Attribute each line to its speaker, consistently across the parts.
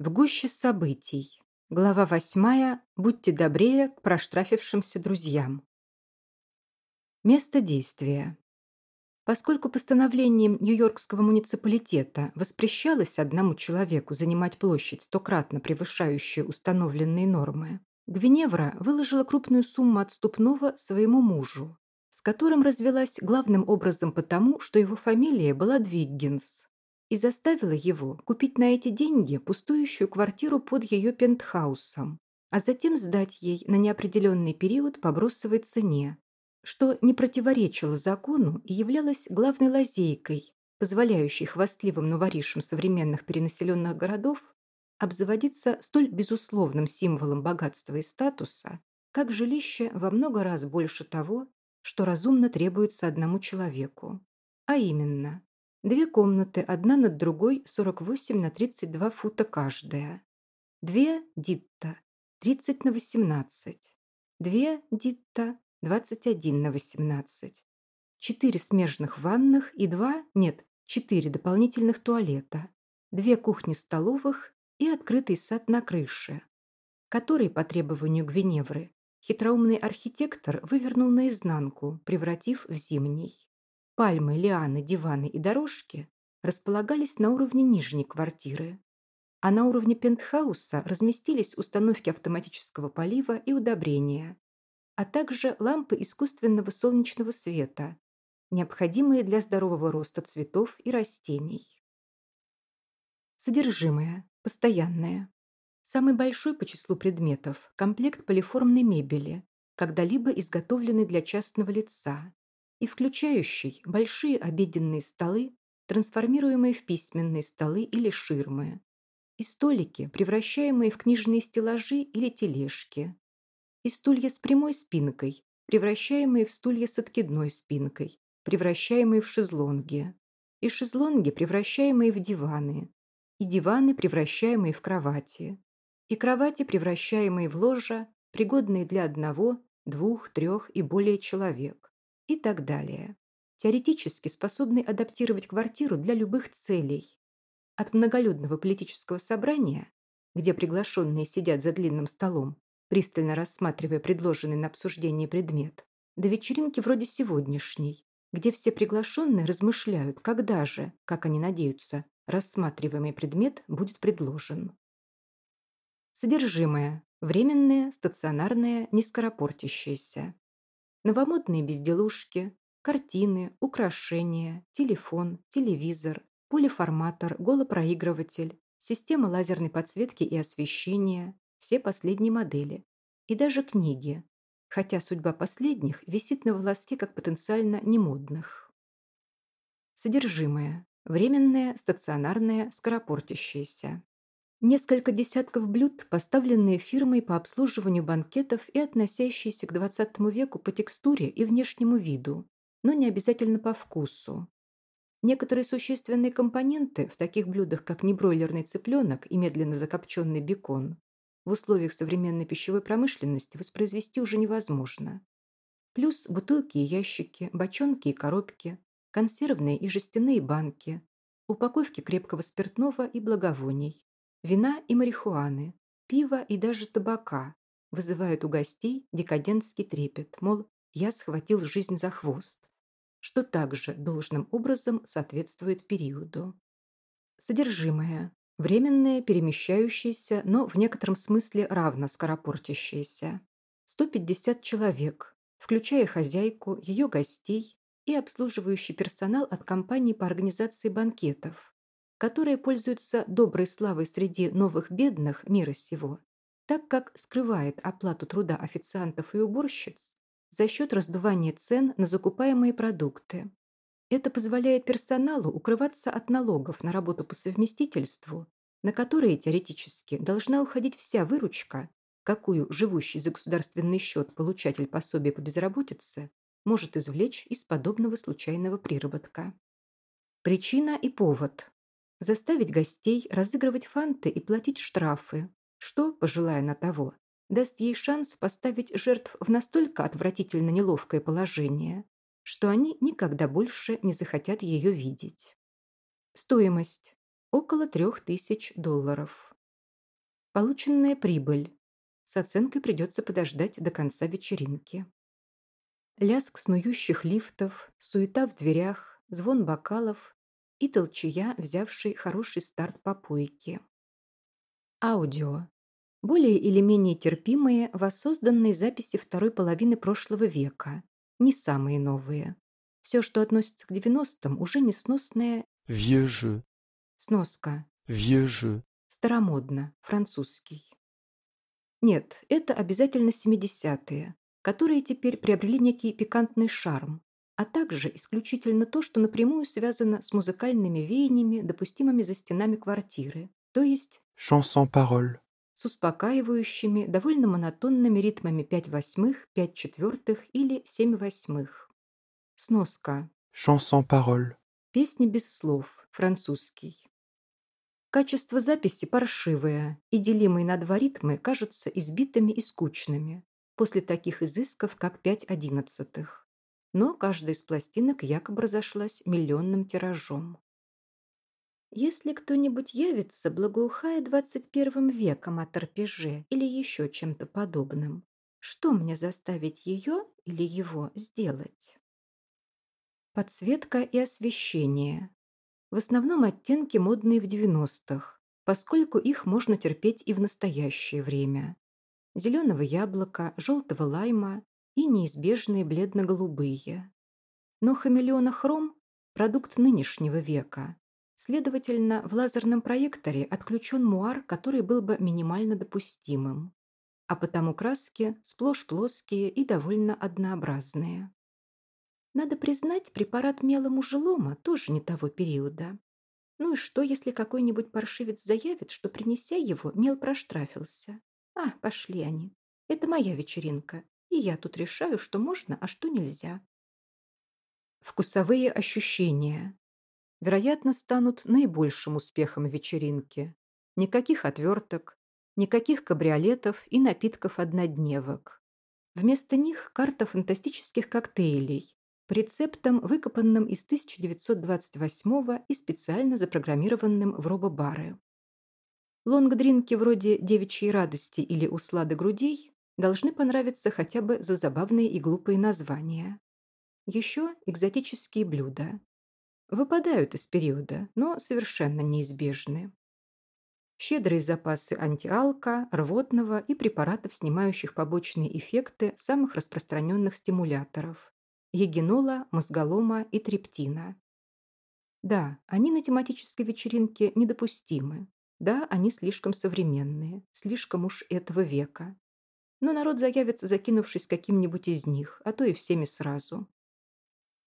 Speaker 1: В гуще событий. Глава восьмая. Будьте добрее к проштрафившимся друзьям. Место действия. Поскольку постановлением Нью-Йоркского муниципалитета воспрещалось одному человеку занимать площадь стократно превышающую установленные нормы, Гвиневра выложила крупную сумму отступного своему мужу, с которым развелась главным образом потому, что его фамилия была Двиггинс, и заставила его купить на эти деньги пустующую квартиру под ее пентхаусом, а затем сдать ей на неопределенный период по бросовой цене, что не противоречило закону и являлось главной лазейкой, позволяющей хвастливым новоришам современных перенаселенных городов обзаводиться столь безусловным символом богатства и статуса, как жилище во много раз больше того, что разумно требуется одному человеку. А именно, Две комнаты, одна над другой, 48 на 32 фута каждая. Две дитта, 30 на 18. Две дитта, 21 на 18. Четыре смежных ванных и два, нет, четыре дополнительных туалета. Две кухни-столовых и открытый сад на крыше, который, по требованию Гвиневры, хитроумный архитектор вывернул наизнанку, превратив в зимний. Пальмы, лианы, диваны и дорожки располагались на уровне нижней квартиры, а на уровне пентхауса разместились установки автоматического полива и удобрения, а также лампы искусственного солнечного света, необходимые для здорового роста цветов и растений. Содержимое. Постоянное. Самый большой по числу предметов – комплект полиформной мебели, когда-либо изготовленный для частного лица, и включающий большие обеденные столы, трансформируемые в письменные столы или ширмы, и столики, превращаемые в книжные стеллажи или тележки, и стулья с прямой спинкой, превращаемые в стулья с откидной спинкой, превращаемые в шезлонги, и шезлонги, превращаемые в диваны, и диваны, превращаемые в кровати, и кровати, превращаемые в ложа, пригодные для одного, двух, трех и более человек и так далее. Теоретически способный адаптировать квартиру для любых целей. От многолюдного политического собрания, где приглашенные сидят за длинным столом, пристально рассматривая предложенный на обсуждение предмет, до вечеринки вроде сегодняшней, где все приглашенные размышляют, когда же, как они надеются, рассматриваемый предмет будет предложен. Содержимое. Временное, стационарное, нескоропортящееся новомодные безделушки, картины, украшения, телефон, телевизор, полиформатор, голопроигрыватель, система лазерной подсветки и освещения, все последние модели и даже книги, хотя судьба последних висит на волоске как потенциально немодных. Содержимое. Временное, стационарное, скоропортящееся. Несколько десятков блюд, поставленные фирмой по обслуживанию банкетов и относящиеся к XX веку по текстуре и внешнему виду, но не обязательно по вкусу. Некоторые существенные компоненты в таких блюдах, как небройлерный цыпленок и медленно закопченный бекон, в условиях современной пищевой промышленности воспроизвести уже невозможно. Плюс бутылки и ящики, бочонки и коробки, консервные и жестяные банки, упаковки крепкого спиртного и благовоний, Вина и марихуаны, пива и даже табака вызывают у гостей декадентский трепет, мол, я схватил жизнь за хвост, что также должным образом соответствует периоду. Содержимое. Временное, перемещающееся, но в некотором смысле равно скоропортящееся. 150 человек, включая хозяйку, ее гостей и обслуживающий персонал от компании по организации банкетов, которые пользуются доброй славой среди новых бедных мира сего, так как скрывает оплату труда официантов и уборщиц за счет раздувания цен на закупаемые продукты. Это позволяет персоналу укрываться от налогов на работу по совместительству, на которые теоретически должна уходить вся выручка, какую живущий за государственный счет получатель пособия по безработице может извлечь из подобного случайного приработка. Причина и повод заставить гостей разыгрывать фанты и платить штрафы, что, пожелая на того, даст ей шанс поставить жертв в настолько отвратительно неловкое положение, что они никогда больше не захотят ее видеть. Стоимость – около трех тысяч долларов. Полученная прибыль. С оценкой придется подождать до конца вечеринки. Лязг снующих лифтов, суета в дверях, звон бокалов и толчая, взявший хороший старт по пойке. Аудио. Более или менее терпимые, воссозданные записи второй половины прошлого века. Не самые новые. Все, что относится к 90-м, уже несносное
Speaker 2: jeu,
Speaker 1: сноска.
Speaker 2: jeu,
Speaker 1: Старомодно. Французский. Нет, это обязательно 70-е, которые теперь приобрели некий пикантный шарм, а также исключительно то, что напрямую связано с музыкальными веяниями, допустимыми за стенами квартиры, то есть
Speaker 2: chanson-parole,
Speaker 1: с успокаивающими, довольно монотонными ритмами 5 восьмых, 5 четвертых или 7 восьмых. Сноска.
Speaker 2: chanson-parole,
Speaker 1: Песни без слов. Французский. Качество записи паршивое, и делимые на два ритмы кажутся избитыми и скучными, после таких изысков, как пять одиннадцатых. Но каждая из пластинок якобы разошлась миллионным тиражом. Если кто-нибудь явится, благоухая двадцать первым веком о торпеже или еще чем-то подобным, что мне заставить ее или его сделать? Подсветка и освещение. В основном оттенки модные в 90-х, поскольку их можно терпеть и в настоящее время. Зеленого яблока, желтого лайма и неизбежные бледно-голубые. Но хамелеонохром – продукт нынешнего века. Следовательно, в лазерном проекторе отключен муар, который был бы минимально допустимым. А потому краски сплошь плоские и довольно однообразные. Надо признать, препарат мелому жилома тоже не того периода. Ну и что, если какой-нибудь паршивец заявит, что, принеся его, мел проштрафился? А, пошли они. Это моя вечеринка, и я тут решаю, что можно, а что нельзя. Вкусовые ощущения. Вероятно, станут наибольшим успехом вечеринки. Никаких отверток, никаких кабриолетов и напитков-однодневок. Вместо них карта фантастических коктейлей, по рецептам, выкопанным из 1928 и специально запрограммированным в робобары. Лонгдринки вроде «Девичьей радости» или «Услады грудей» должны понравиться хотя бы за забавные и глупые названия. Еще экзотические блюда. Выпадают из периода, но совершенно неизбежны. Щедрые запасы антиалка, рвотного и препаратов, снимающих побочные эффекты самых распространенных стимуляторов – егинола, мозголома и трептина. Да, они на тематической вечеринке недопустимы. Да, они слишком современные, слишком уж этого века. Но народ заявится, закинувшись каким-нибудь из них, а то и всеми сразу.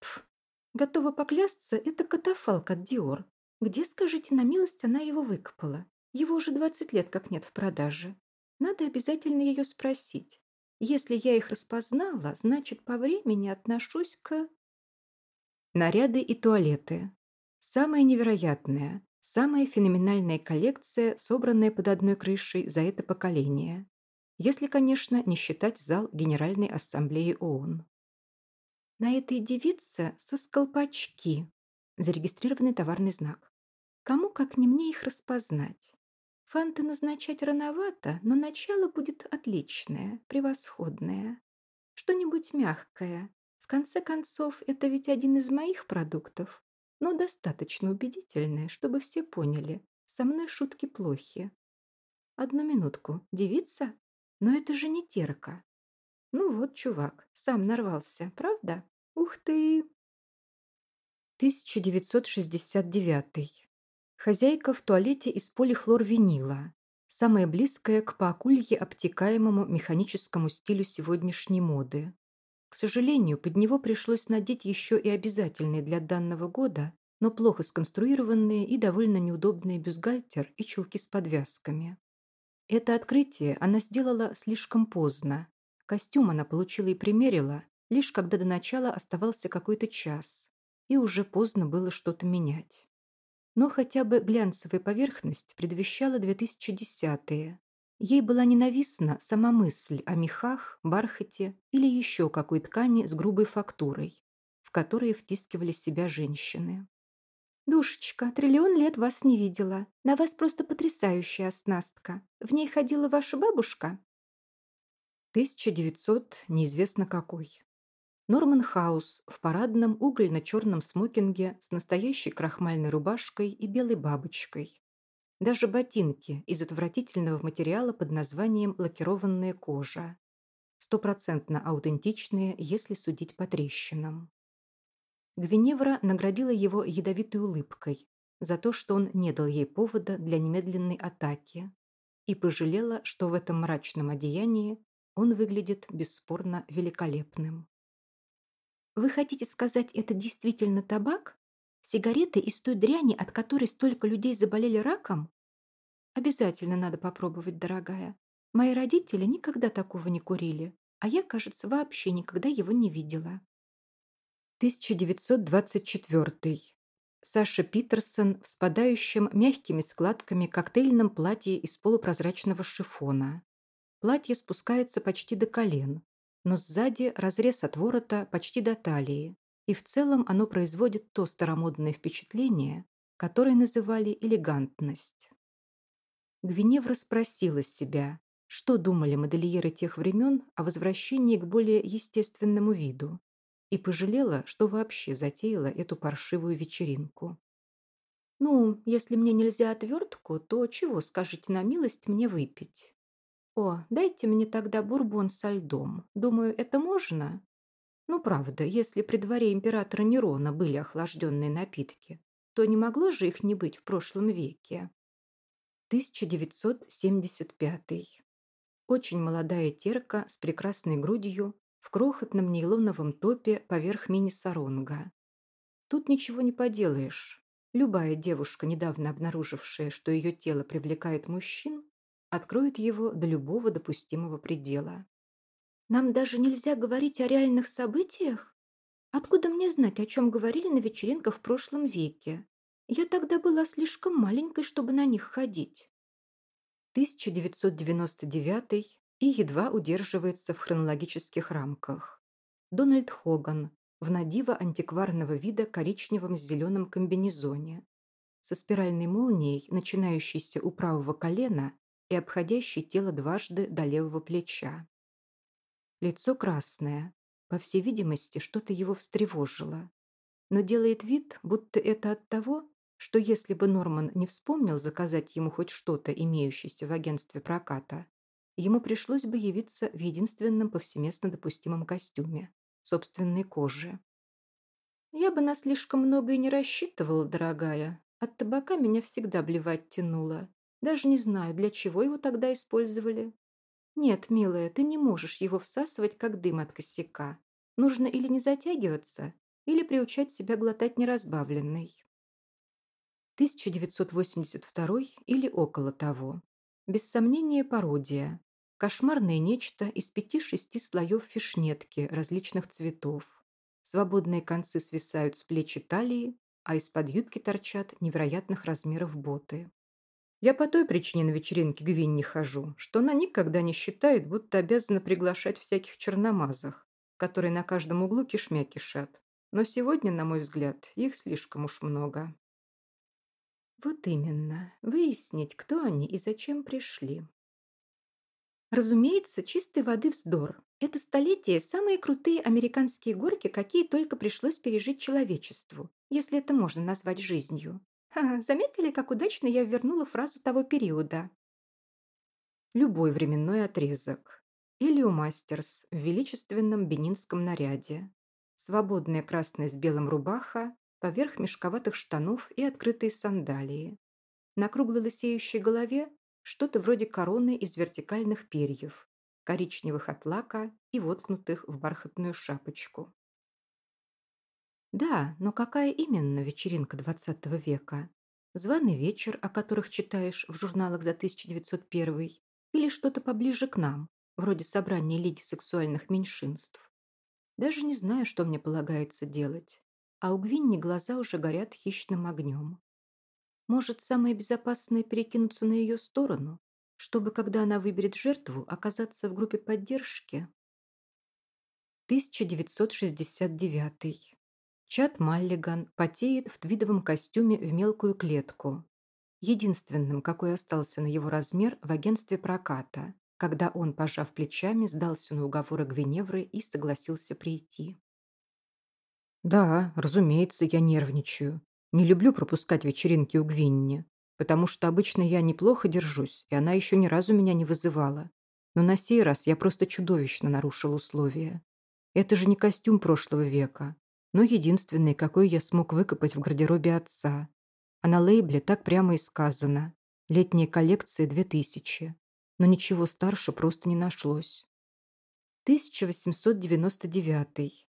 Speaker 1: Пф, готова поклясться, это катафалк от Диор. Где, скажите на милость, она его выкопала? Его уже 20 лет как нет в продаже. Надо обязательно ее спросить. Если я их распознала, значит, по времени отношусь к... Наряды и туалеты. Самое невероятное, самая феноменальная коллекция, собранная под одной крышей за это поколение. Если, конечно, не считать зал Генеральной Ассамблеи ООН. На этой девице со сколпачки. Зарегистрированный товарный знак. Кому, как не мне, их распознать? Фанты назначать рановато, но начало будет отличное, превосходное. Что-нибудь мягкое. В конце концов, это ведь один из моих продуктов, но достаточно убедительное, чтобы все поняли. Со мной шутки плохи. Одну минутку. Девица? Но это же не терка. Ну вот, чувак, сам нарвался, правда? Ух ты! 1969. Хозяйка в туалете из полихлорвинила. Самое близкое к поакулье обтекаемому механическому стилю сегодняшней моды. К сожалению, под него пришлось надеть еще и обязательные для данного года, но плохо сконструированные и довольно неудобные бюстгальтер и чулки с подвязками. Это открытие она сделала слишком поздно. Костюм она получила и примерила, лишь когда до начала оставался какой-то час, и уже поздно было что-то менять. Но хотя бы глянцевая поверхность предвещала 2010-е. Ей была ненавистна сама мысль о мехах, бархате или еще какой ткани с грубой фактурой, в которые втискивали себя женщины. «Душечка, триллион лет вас не видела. На вас просто потрясающая оснастка. В ней ходила ваша бабушка?» 1900 неизвестно какой. Норман Хаус в парадном угольно-черном смокинге с настоящей крахмальной рубашкой и белой бабочкой. Даже ботинки из отвратительного материала под названием лакированная кожа. Стопроцентно аутентичные, если судить по трещинам. Гвиневра наградила его ядовитой улыбкой за то, что он не дал ей повода для немедленной атаки, и пожалела, что в этом мрачном одеянии он выглядит бесспорно великолепным. «Вы хотите сказать, это действительно табак? Сигареты из той дряни, от которой столько людей заболели раком? Обязательно надо попробовать, дорогая. Мои родители никогда такого не курили, а я, кажется, вообще никогда его не видела». 1924. Саша Питерсон в спадающем мягкими складками коктейльном платье из полупрозрачного шифона. Платье спускается почти до колен, но сзади разрез от ворота почти до талии, и в целом оно производит то старомодное впечатление, которое называли элегантность. Гвиневра спросила себя, что думали модельеры тех времен о возвращении к более естественному виду, и пожалела, что вообще затеяла эту паршивую вечеринку. «Ну, если мне нельзя отвертку, то чего, скажите на милость, мне выпить?» «О, дайте мне тогда бурбон со льдом. Думаю, это можно?» «Ну, правда, если при дворе императора Нерона были охлажденные напитки, то не могло же их не быть в прошлом веке?» 1975. Очень молодая терка с прекрасной грудью в крохотном нейлоновом топе поверх мини-саронга. Тут ничего не поделаешь. Любая девушка, недавно обнаружившая, что ее тело привлекает мужчин, откроет его до любого допустимого предела. «Нам даже нельзя говорить о реальных событиях? Откуда мне знать, о чем говорили на вечеринках в прошлом веке? Я тогда была слишком маленькой, чтобы на них ходить». 1999 и едва удерживается в хронологических рамках. Дональд Хоган в надиво антикварного вида коричневом с зеленом комбинезоне, со спиральной молнией, начинающейся у правого колена и обходящей тело дважды до левого плеча. Лицо красное, по всей видимости, что-то его встревожило, но делает вид, будто это от того, что если бы Норман не вспомнил заказать ему хоть что-то, имеющееся в агентстве проката, ему пришлось бы явиться в единственном повсеместно допустимом костюме – собственной кожи. «Я бы на слишком много и не рассчитывала, дорогая. От табака меня всегда блевать тянуло. Даже не знаю, для чего его тогда использовали. Нет, милая, ты не можешь его всасывать, как дым от косяка. Нужно или не затягиваться, или приучать себя глотать неразбавленный. 1982 или около того. Без сомнения, пародия. Кошмарное нечто из пяти-шести слоев фишнетки различных цветов. Свободные концы свисают с плечи талии, а из-под юбки торчат невероятных размеров боты. Я по той причине на вечеринке Гвин не хожу, что она никогда не считает, будто обязана приглашать всяких черномазах, которые на каждом углу кишмя кишат. Но сегодня, на мой взгляд, их слишком уж много. Вот именно. Выяснить, кто они и зачем пришли. Разумеется, чистой воды вздор. Это столетие самые крутые американские горки, какие только пришлось пережить человечеству, если это можно назвать жизнью. Ха, заметили, как удачно я вернула фразу того периода? Любой временной отрезок. Илио Мастерс в величественном бенинском наряде. Свободная красная с белым рубаха, поверх мешковатых штанов и открытые сандалии. На круглой лысеющей голове что-то вроде короны из вертикальных перьев, коричневых от лака и воткнутых в бархатную шапочку. Да, но какая именно вечеринка 20 века? Званый вечер, о которых читаешь в журналах за 1901 или что-то поближе к нам, вроде собрания Лиги сексуальных меньшинств? Даже не знаю, что мне полагается делать, а у Гвинни глаза уже горят хищным огнем. Может, самое безопасное перекинуться на ее сторону, чтобы, когда она выберет жертву, оказаться в группе поддержки? 1969. Чат Маллиган потеет в твидовом костюме в мелкую клетку. Единственным, какой остался на его размер в агентстве проката, когда он, пожав плечами, сдался на уговоры Гвиневры и согласился прийти. «Да, разумеется, я нервничаю. Не люблю пропускать вечеринки у Гвинни, потому что обычно я неплохо держусь, и она еще ни разу меня не вызывала. Но на сей раз я просто чудовищно нарушил условия. Это же не костюм прошлого века, но единственный, какой я смог выкопать в гардеробе отца. А на лейбле так прямо и сказано. Летняя коллекция 2000. Но ничего старше просто не нашлось. 1899.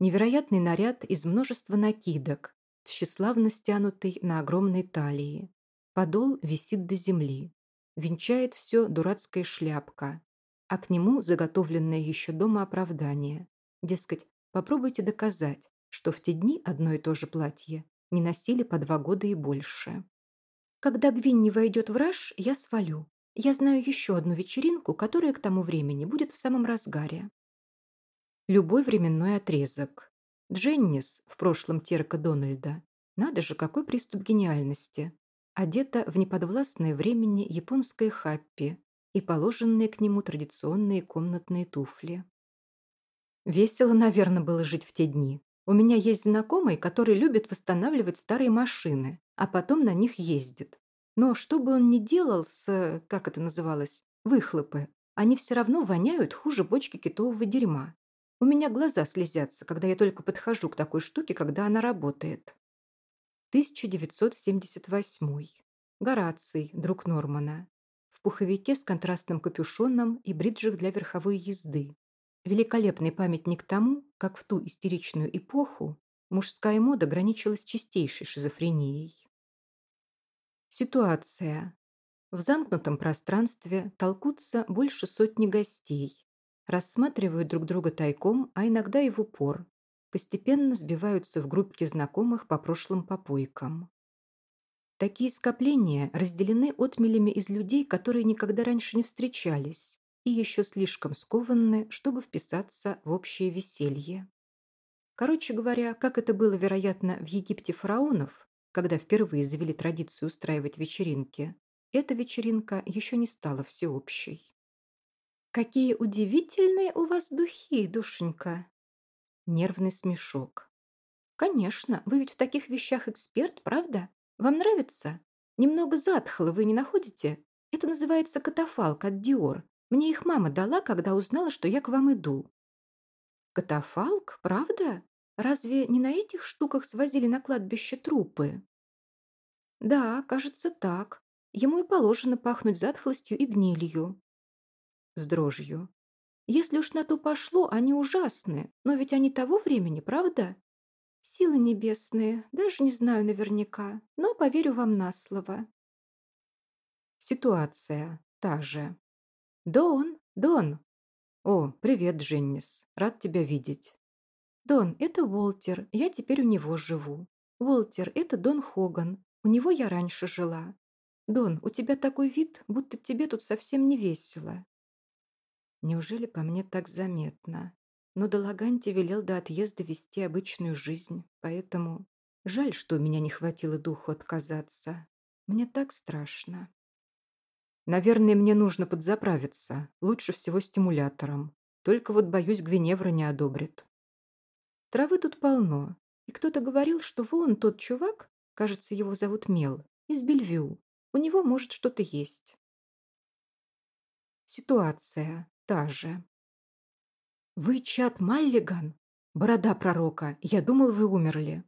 Speaker 1: Невероятный наряд из множества накидок, тщеславно стянутый на огромной талии. Подол висит до земли. Венчает все дурацкая шляпка. А к нему заготовленное еще дома оправдание. Дескать, попробуйте доказать, что в те дни одно и то же платье не носили по два года и больше. Когда Гвинни войдет в раж, я свалю. Я знаю еще одну вечеринку, которая к тому времени будет в самом разгаре. Любой временной отрезок. Дженнис, в прошлом терка Дональда, надо же, какой приступ гениальности, одета в неподвластное времени японское хаппи и положенные к нему традиционные комнатные туфли. Весело, наверное, было жить в те дни. У меня есть знакомый, который любит восстанавливать старые машины, а потом на них ездит. Но что бы он ни делал с, как это называлось, выхлопы, они все равно воняют хуже бочки китового дерьма. У меня глаза слезятся, когда я только подхожу к такой штуке, когда она работает. 1978. Гораций, друг Нормана. В пуховике с контрастным капюшоном и бриджах для верховой езды. Великолепный памятник тому, как в ту истеричную эпоху мужская мода граничила с чистейшей шизофренией. Ситуация. В замкнутом пространстве толкутся больше сотни гостей, рассматривают друг друга тайком, а иногда и в упор, постепенно сбиваются в группки знакомых по прошлым попойкам. Такие скопления разделены отмелями из людей, которые никогда раньше не встречались и еще слишком скованны, чтобы вписаться в общее веселье. Короче говоря, как это было, вероятно, в Египте фараонов, когда впервые завели традицию устраивать вечеринки, эта вечеринка еще не стала всеобщей. «Какие удивительные у вас духи, душенька!» Нервный смешок. «Конечно, вы ведь в таких вещах эксперт, правда? Вам нравится? Немного затхло, вы не находите? Это называется катафалк от Диор. Мне их мама дала, когда узнала, что я к вам иду». «Катафалк? Правда? Разве не на этих штуках свозили на кладбище трупы?» «Да, кажется так. Ему и положено пахнуть затхлостью и гнилью с дрожью. Если уж на то пошло, они ужасны, но ведь они того времени, правда? Силы небесные, даже не знаю наверняка, но поверю вам на слово. Ситуация та же. Дон, Дон. О, привет, Дженнис. Рад тебя видеть. Дон, это Уолтер, я теперь у него живу. Уолтер, это Дон Хоган, у него я раньше жила. Дон, у тебя такой вид, будто тебе тут совсем не весело. Неужели по мне так заметно? Но Долаганти велел до отъезда вести обычную жизнь, поэтому жаль, что у меня не хватило духу отказаться. Мне так страшно. Наверное, мне нужно подзаправиться, лучше всего стимулятором. Только вот, боюсь, Гвиневра не одобрит. Травы тут полно, и кто-то говорил, что вон тот чувак, кажется, его зовут Мел, из Бельвю, у него может что-то есть. Ситуация та же. «Вы Чат Маллиган? Борода пророка. Я думал, вы умерли».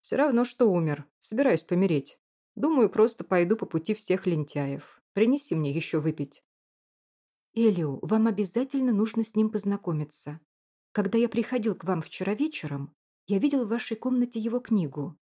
Speaker 1: «Все равно, что умер. Собираюсь помереть. Думаю, просто пойду по пути всех лентяев. Принеси мне еще выпить». «Элио, вам обязательно нужно с ним познакомиться. Когда я приходил к вам вчера вечером, я видел в вашей комнате его книгу.